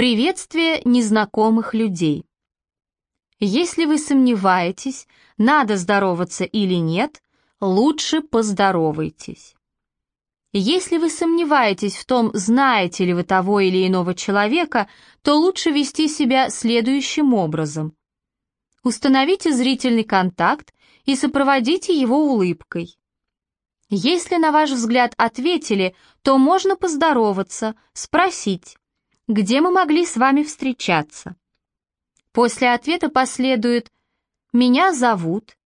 Приветствие незнакомых людей. Если вы сомневаетесь, надо здороваться или нет, лучше поздоровайтесь. Если вы сомневаетесь в том, знаете ли вы того или иного человека, то лучше вести себя следующим образом. Установите зрительный контакт и сопроводите его улыбкой. Если на ваш взгляд ответили, то можно поздороваться, спросить, где мы могли с вами встречаться. После ответа последует «меня зовут»,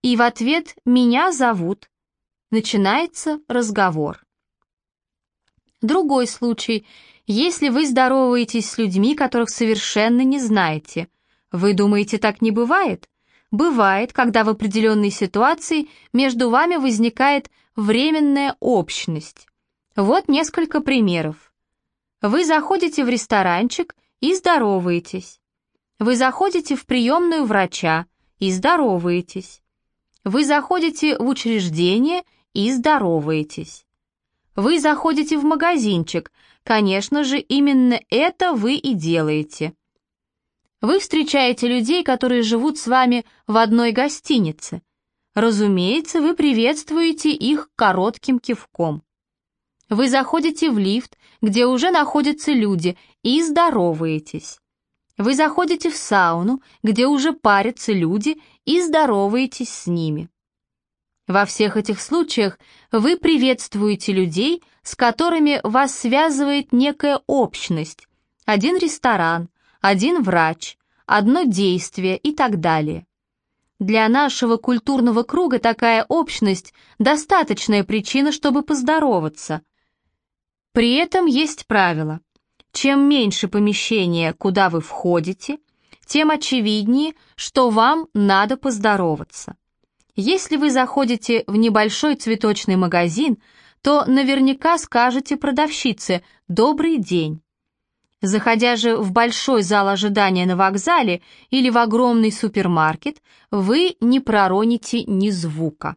и в ответ «меня зовут» начинается разговор. Другой случай, если вы здороваетесь с людьми, которых совершенно не знаете. Вы думаете, так не бывает? Бывает, когда в определенной ситуации между вами возникает временная общность. Вот несколько примеров. Вы заходите в ресторанчик и здороваетесь. Вы заходите в приемную врача и здороваетесь. Вы заходите в учреждение и здороваетесь. Вы заходите в магазинчик, конечно же, именно это вы и делаете. Вы встречаете людей, которые живут с вами в одной гостинице. Разумеется, вы приветствуете их коротким кивком. Вы заходите в лифт, где уже находятся люди, и здороваетесь. Вы заходите в сауну, где уже парятся люди, и здороваетесь с ними. Во всех этих случаях вы приветствуете людей, с которыми вас связывает некая общность, один ресторан, один врач, одно действие и так далее. Для нашего культурного круга такая общность – достаточная причина, чтобы поздороваться. При этом есть правило. Чем меньше помещения, куда вы входите, тем очевиднее, что вам надо поздороваться. Если вы заходите в небольшой цветочный магазин, то наверняка скажете продавщице «добрый день». Заходя же в большой зал ожидания на вокзале или в огромный супермаркет, вы не пророните ни звука.